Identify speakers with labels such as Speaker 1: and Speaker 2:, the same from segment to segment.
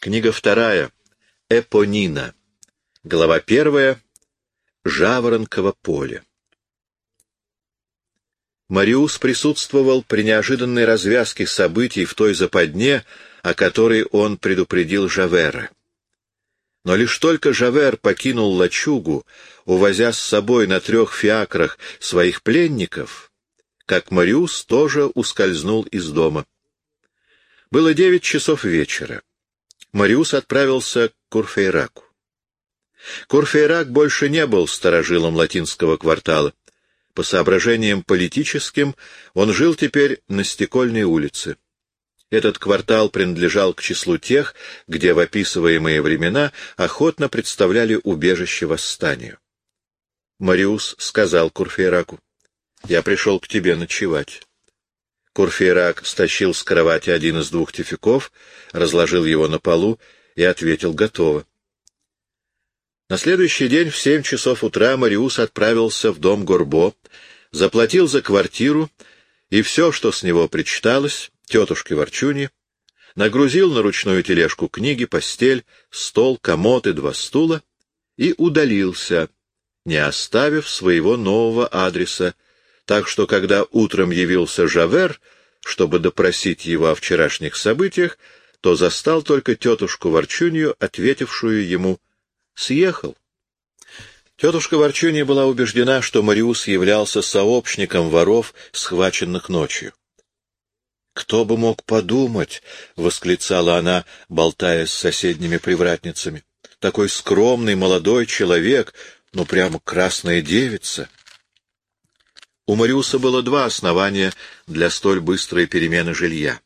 Speaker 1: Книга вторая. Эпонина. Глава первая. Жаворонково поле. Мариус присутствовал при неожиданной развязке событий в той западне, о которой он предупредил Жавера. Но лишь только Жавер покинул лачугу, увозя с собой на трех фиакрах своих пленников, как Мариус тоже ускользнул из дома. Было девять часов вечера. Мариус отправился к Курфейраку. Курфейрак больше не был сторожилом латинского квартала. По соображениям политическим он жил теперь на Стекольной улице. Этот квартал принадлежал к числу тех, где в описываемые времена охотно представляли убежище восстанию. Мариус сказал Курфейраку, «Я пришел к тебе ночевать». Курфейрак стащил с кровати один из двух тюфяков, разложил его на полу и ответил «Готово». На следующий день в семь часов утра Мариус отправился в дом Горбо, заплатил за квартиру и все, что с него причиталось, тетушке Ворчуни, нагрузил на ручную тележку книги, постель, стол, комод и два стула и удалился, не оставив своего нового адреса, так что, когда утром явился Жавер, чтобы допросить его о вчерашних событиях, то застал только тетушку Ворчунью, ответившую ему «Съехал». Тетушка Ворчунья была убеждена, что Мариус являлся сообщником воров, схваченных ночью. «Кто бы мог подумать!» — восклицала она, болтая с соседними привратницами. «Такой скромный молодой человек, ну прямо красная девица!» У Мариуса было два основания для столь быстрой перемены жилья.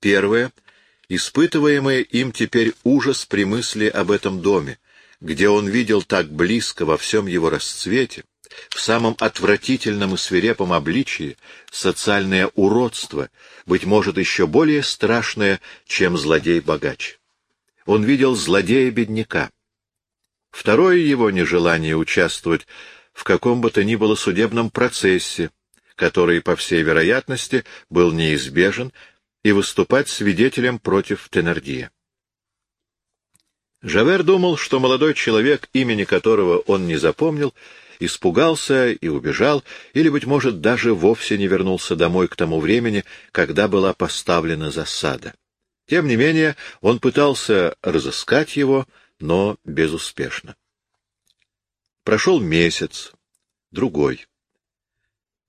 Speaker 1: Первое — испытываемый им теперь ужас при мысли об этом доме, где он видел так близко во всем его расцвете, в самом отвратительном и свирепом обличии, социальное уродство, быть может, еще более страшное, чем злодей-богач. Он видел злодея-бедняка. Второе его нежелание участвовать в каком бы то ни было судебном процессе, который, по всей вероятности, был неизбежен, и выступать свидетелем против Теннердье. Жавер думал, что молодой человек, имени которого он не запомнил, испугался и убежал, или, быть может, даже вовсе не вернулся домой к тому времени, когда была поставлена засада. Тем не менее, он пытался разыскать его, но безуспешно. Прошел месяц, другой.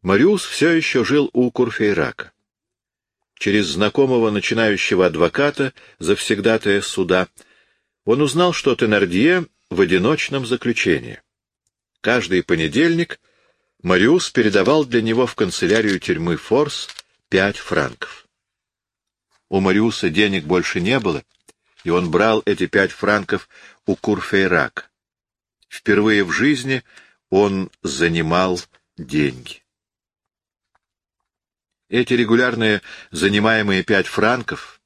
Speaker 1: Мариус все еще жил у Курфейрака. Через знакомого начинающего адвоката, завсегдатая суда, он узнал, что Тенардье в одиночном заключении. Каждый понедельник Мариус передавал для него в канцелярию тюрьмы Форс пять франков. У Мариуса денег больше не было, и он брал эти пять франков у Курфейрака. Впервые в жизни он занимал деньги. Эти регулярные занимаемые пять франков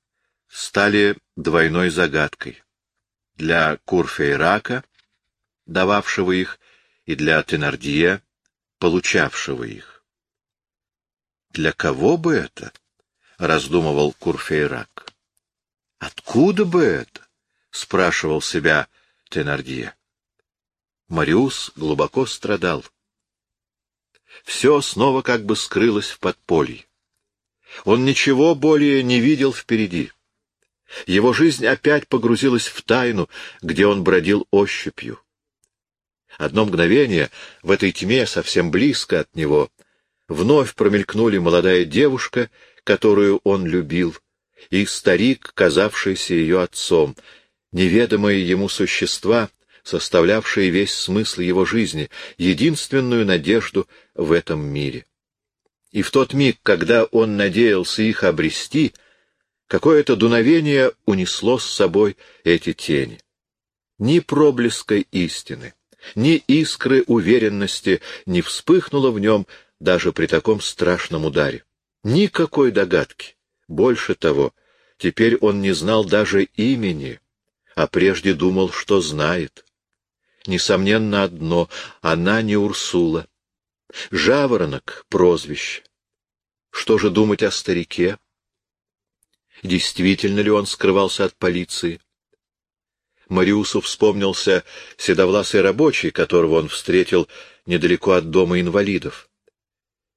Speaker 1: стали двойной загадкой. Для Курфейрака, дававшего их, и для Тенардье, получавшего их. «Для кого бы это?» — раздумывал Курфейрак. «Откуда бы это?» — спрашивал себя Тенардье. Мариус глубоко страдал. Все снова как бы скрылось в подполье. Он ничего более не видел впереди. Его жизнь опять погрузилась в тайну, где он бродил ощупью. Одно мгновение в этой тьме, совсем близко от него, вновь промелькнули молодая девушка, которую он любил, и старик, казавшийся ее отцом, неведомые ему существа — составлявшие весь смысл его жизни, единственную надежду в этом мире. И в тот миг, когда он надеялся их обрести, какое-то дуновение унесло с собой эти тени. Ни проблеска истины, ни искры уверенности не вспыхнуло в нем даже при таком страшном ударе. Никакой догадки. Больше того, теперь он не знал даже имени, а прежде думал, что знает. Несомненно одно — она не Урсула. Жаворонок — прозвище. Что же думать о старике? Действительно ли он скрывался от полиции? Мариусу вспомнился седовласый рабочий, которого он встретил недалеко от дома инвалидов.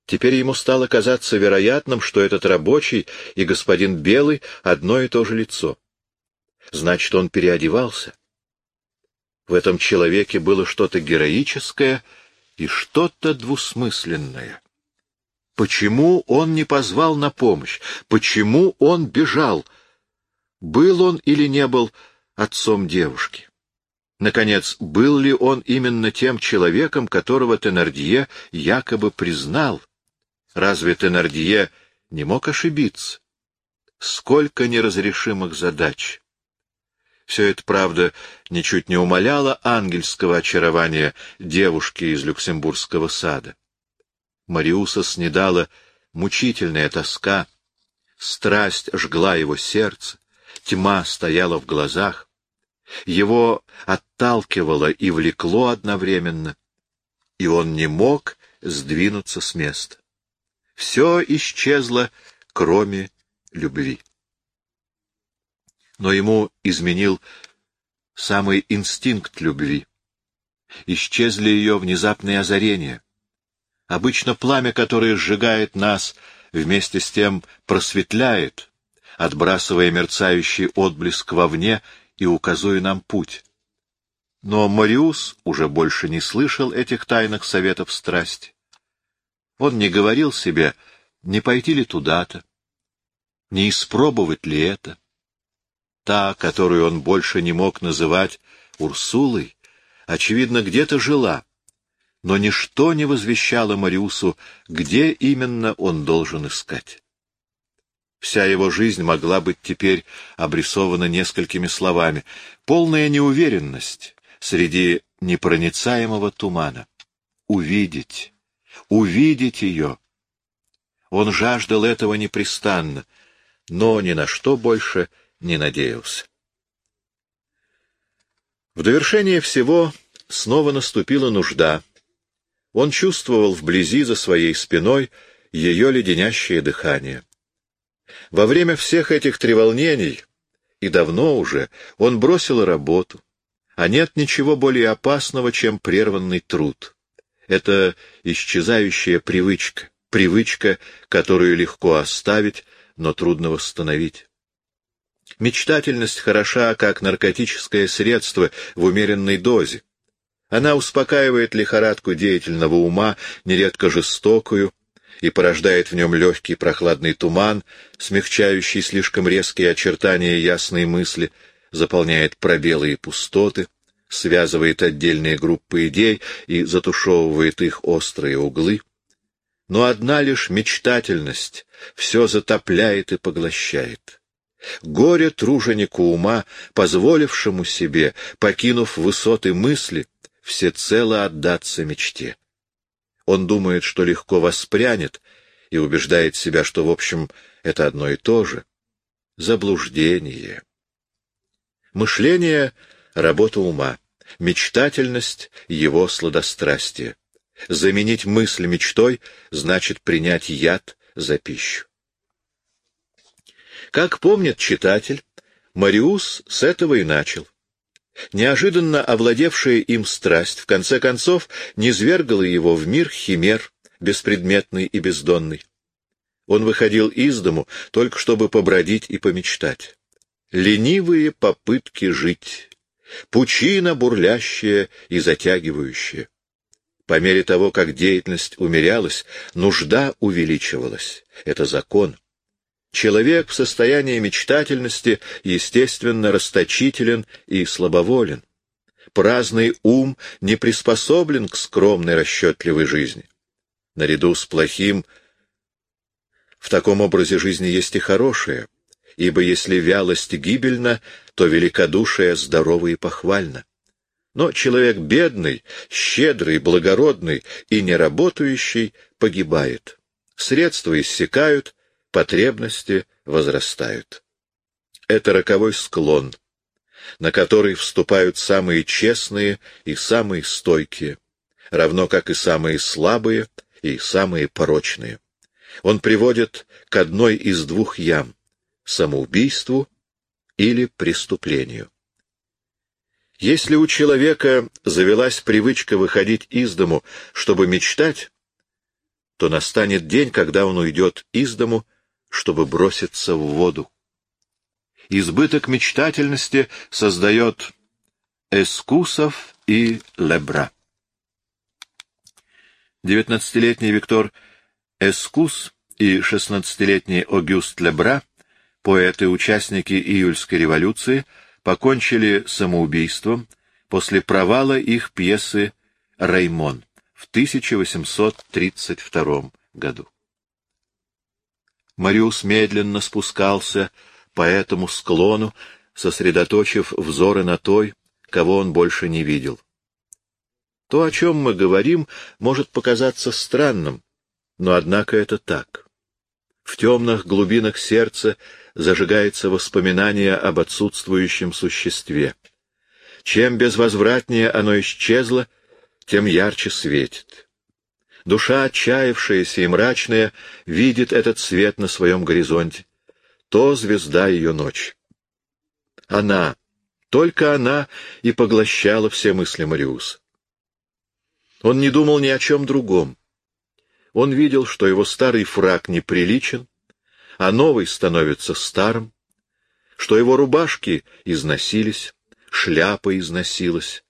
Speaker 1: Теперь ему стало казаться вероятным, что этот рабочий и господин Белый — одно и то же лицо. Значит, он переодевался. В этом человеке было что-то героическое и что-то двусмысленное. Почему он не позвал на помощь? Почему он бежал? Был он или не был отцом девушки? Наконец, был ли он именно тем человеком, которого Теннердье якобы признал? Разве Теннердье не мог ошибиться? Сколько неразрешимых задач! Все это, правда, ничуть не умаляло ангельского очарования девушки из Люксембургского сада. Мариуса снедала мучительная тоска, страсть жгла его сердце, тьма стояла в глазах, его отталкивало и влекло одновременно, и он не мог сдвинуться с места. Все исчезло, кроме любви но ему изменил самый инстинкт любви. Исчезли ее внезапные озарения. Обычно пламя, которое сжигает нас, вместе с тем просветляет, отбрасывая мерцающий отблеск вовне и указуя нам путь. Но Мариус уже больше не слышал этих тайных советов страсти. Он не говорил себе, не пойти ли туда-то, не испробовать ли это. Та, которую он больше не мог называть Урсулой, очевидно, где-то жила, но ничто не возвещало Мариусу, где именно он должен искать. Вся его жизнь могла быть теперь обрисована несколькими словами. Полная неуверенность среди непроницаемого тумана. Увидеть, увидеть ее. Он жаждал этого непрестанно, но ни на что больше не надеялся. В довершение всего снова наступила нужда. Он чувствовал вблизи за своей спиной ее леденящее дыхание. Во время всех этих треволнений, и давно уже, он бросил работу, а нет ничего более опасного, чем прерванный труд. Это исчезающая привычка, привычка, которую легко оставить, но трудно восстановить. Мечтательность хороша, как наркотическое средство в умеренной дозе. Она успокаивает лихорадку деятельного ума, нередко жестокую, и порождает в нем легкий прохладный туман, смягчающий слишком резкие очертания ясной мысли, заполняет пробелы и пустоты, связывает отдельные группы идей и затушевывает их острые углы. Но одна лишь мечтательность все затопляет и поглощает. Горе труженику ума, позволившему себе, покинув высоты мысли, всецело отдаться мечте. Он думает, что легко воспрянет, и убеждает себя, что, в общем, это одно и то же. Заблуждение. Мышление — работа ума, мечтательность — его сладострастие. Заменить мысль мечтой значит принять яд за пищу. Как помнит читатель, Мариус с этого и начал. Неожиданно овладевшая им страсть, в конце концов, низвергала его в мир химер, беспредметный и бездонный. Он выходил из дому только чтобы побродить и помечтать. Ленивые попытки жить, пучина бурлящая и затягивающая. По мере того, как деятельность умерялась, нужда увеличивалась. Это закон. Человек в состоянии мечтательности, естественно, расточителен и слабоволен. Праздный ум не приспособлен к скромной расчетливой жизни. Наряду с плохим в таком образе жизни есть и хорошее, ибо если вялость гибельна, то великодушие здорово и похвально. Но человек бедный, щедрый, благородный и неработающий погибает. Средства иссякают, потребности возрастают. Это роковой склон, на который вступают самые честные и самые стойкие, равно как и самые слабые и самые порочные. Он приводит к одной из двух ям — самоубийству или преступлению. Если у человека завелась привычка выходить из дому, чтобы мечтать, то настанет день, когда он уйдет из дому, чтобы броситься в воду. Избыток мечтательности создает эскусов и лебра. Девятнадцатилетний Виктор Эскус и шестнадцатилетний Огюст Лебра, поэты-участники июльской революции, покончили самоубийством после провала их пьесы «Раймон» в 1832 году. Мариус медленно спускался по этому склону, сосредоточив взоры на той, кого он больше не видел. То, о чем мы говорим, может показаться странным, но однако это так. В темных глубинах сердца зажигается воспоминание об отсутствующем существе. Чем безвозвратнее оно исчезло, тем ярче светит. Душа, отчаявшаяся и мрачная, видит этот свет на своем горизонте. То звезда ее ночи. Она, только она и поглощала все мысли Мариуса. Он не думал ни о чем другом. Он видел, что его старый фраг неприличен, а новый становится старым, что его рубашки износились, шляпа износилась,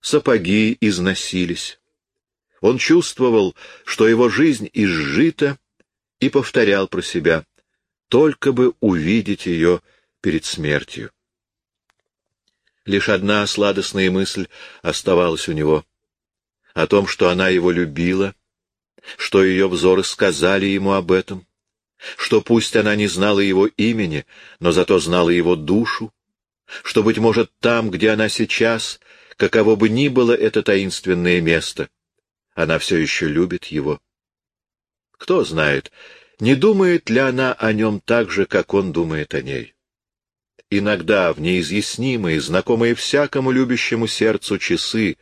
Speaker 1: сапоги износились. Он чувствовал, что его жизнь изжита, и повторял про себя, только бы увидеть ее перед смертью. Лишь одна сладостная мысль оставалась у него — о том, что она его любила, что ее взоры сказали ему об этом, что пусть она не знала его имени, но зато знала его душу, что, быть может, там, где она сейчас, каково бы ни было это таинственное место, она все еще любит его. Кто знает, не думает ли она о нем так же, как он думает о ней. Иногда в неизъяснимые, знакомые всякому любящему сердцу часы,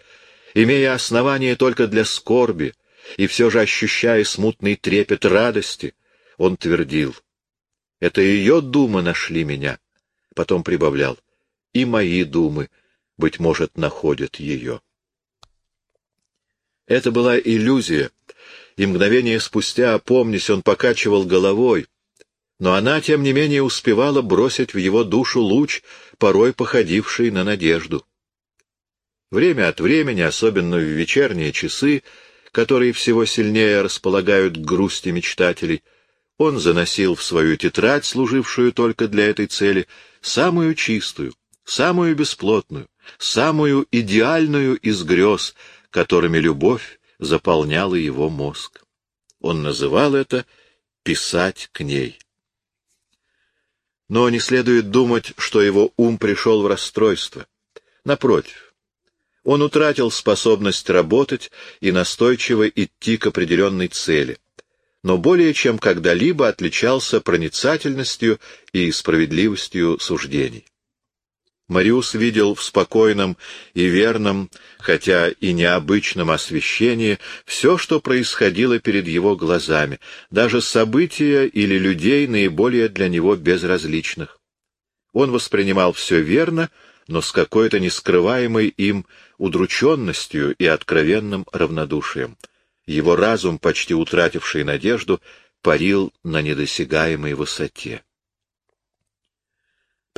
Speaker 1: имея основания только для скорби и все же ощущая смутный трепет радости, он твердил. Это ее думы нашли меня. Потом прибавлял. И мои думы, быть может, находят ее. Это была иллюзия, и мгновение спустя, опомнясь, он покачивал головой, но она, тем не менее, успевала бросить в его душу луч, порой походивший на надежду. Время от времени, особенно в вечерние часы, которые всего сильнее располагают к грусти мечтателей, он заносил в свою тетрадь, служившую только для этой цели, самую чистую, самую бесплотную, самую идеальную из грез, которыми любовь заполняла его мозг. Он называл это «писать к ней». Но не следует думать, что его ум пришел в расстройство. Напротив, он утратил способность работать и настойчиво идти к определенной цели — но более чем когда-либо отличался проницательностью и справедливостью суждений. Мариус видел в спокойном и верном, хотя и необычном освещении, все, что происходило перед его глазами, даже события или людей, наиболее для него безразличных. Он воспринимал все верно, но с какой-то нескрываемой им удрученностью и откровенным равнодушием. Его разум, почти утративший надежду, парил на недосягаемой высоте.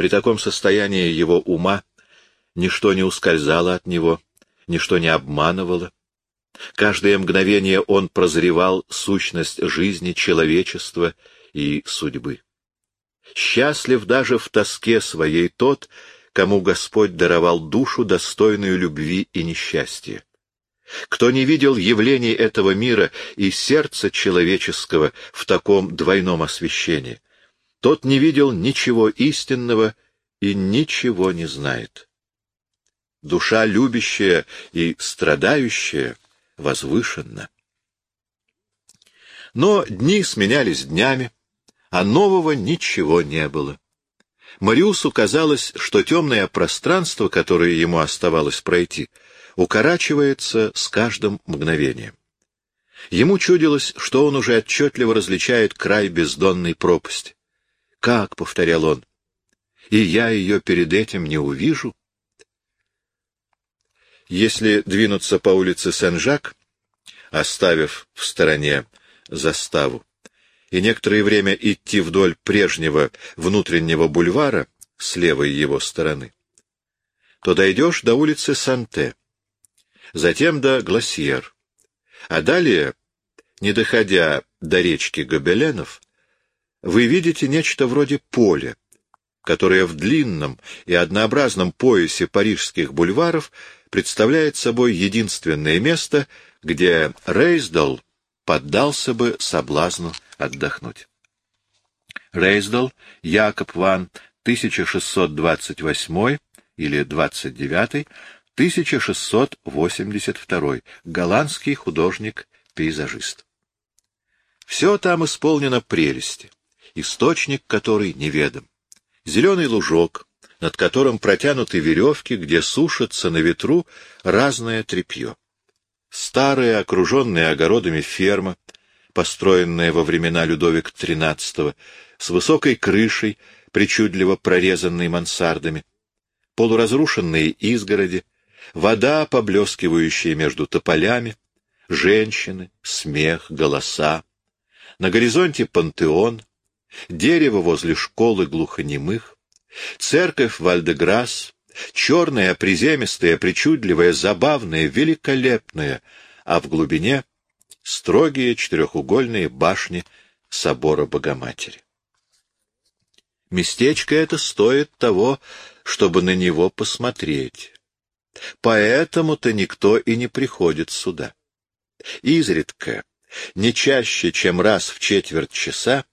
Speaker 1: При таком состоянии его ума ничто не ускользало от него, ничто не обманывало. Каждое мгновение он прозревал сущность жизни, человечества и судьбы. Счастлив даже в тоске своей тот, кому Господь даровал душу, достойную любви и несчастья. Кто не видел явлений этого мира и сердца человеческого в таком двойном освещении, тот не видел ничего истинного и ничего не знает. Душа любящая и страдающая возвышенна. Но дни сменялись днями, а нового ничего не было. Мариусу казалось, что темное пространство, которое ему оставалось пройти, укорачивается с каждым мгновением. Ему чудилось, что он уже отчетливо различает край бездонной пропасти. «Как?» — повторял он. «И я ее перед этим не увижу?» Если двинуться по улице Сен-Жак, оставив в стороне заставу, и некоторое время идти вдоль прежнего внутреннего бульвара с левой его стороны, то дойдешь до улицы Санте, затем до Гласьер, а далее, не доходя до речки Гобеленов, вы видите нечто вроде поля, которое в длинном и однообразном поясе парижских бульваров представляет собой единственное место, где Рейсдал поддался бы соблазну отдохнуть. Рейсдал, Якоб Ван, 1628 или 29, 1682, голландский художник-пейзажист. Все там исполнено прелести, источник которой неведом. Зеленый лужок, над которым протянуты веревки, где сушатся на ветру разное тряпье. Старая, окруженная огородами ферма, построенная во времена Людовика XIII, с высокой крышей, причудливо прорезанной мансардами, полуразрушенные изгороди, вода, поблескивающая между тополями, женщины, смех, голоса. На горизонте пантеон, дерево возле школы глухонемых, церковь Вальдеграсс, черная, приземистая, причудливая, забавная, великолепная, а в глубине строгие четырехугольные башни собора Богоматери. Местечко это стоит того, чтобы на него посмотреть. Поэтому-то никто и не приходит сюда. Изредка, не чаще, чем раз в четверть часа,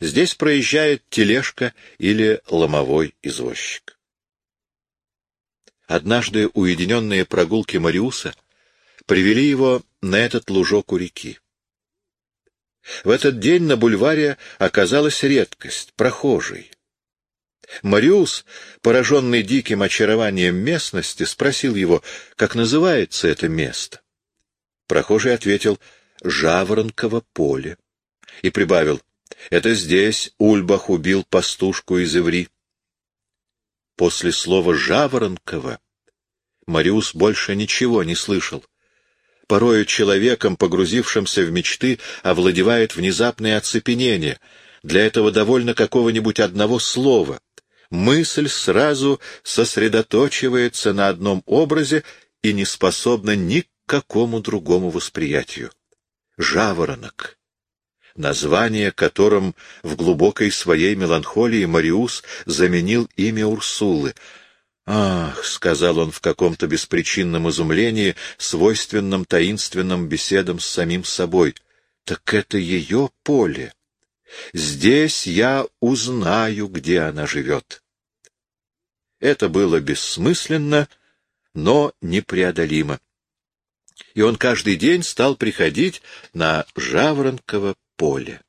Speaker 1: здесь проезжает тележка или ломовой извозчик. Однажды уединенные прогулки Мариуса привели его на этот лужок у реки. В этот день на бульваре оказалась редкость, прохожий. Мариус, пораженный диким очарованием местности, спросил его, как называется это место. Прохожий ответил «Жаворонково поле» и прибавил «Это здесь Ульбах убил пастушку из Иври». После слова «Жаворонково» Мариус больше ничего не слышал. Порою человеком, погрузившимся в мечты, овладевает внезапное оцепенение. Для этого довольно какого-нибудь одного слова. Мысль сразу сосредоточивается на одном образе и не способна ни к какому другому восприятию. Жаворонок. Название, которым в глубокой своей меланхолии Мариус заменил имя Урсулы — «Ах», — сказал он в каком-то беспричинном изумлении, свойственном таинственным беседам с самим собой, — «так это ее поле. Здесь я узнаю, где она живет». Это было бессмысленно, но непреодолимо. И он каждый день стал приходить на Жаворонково поле.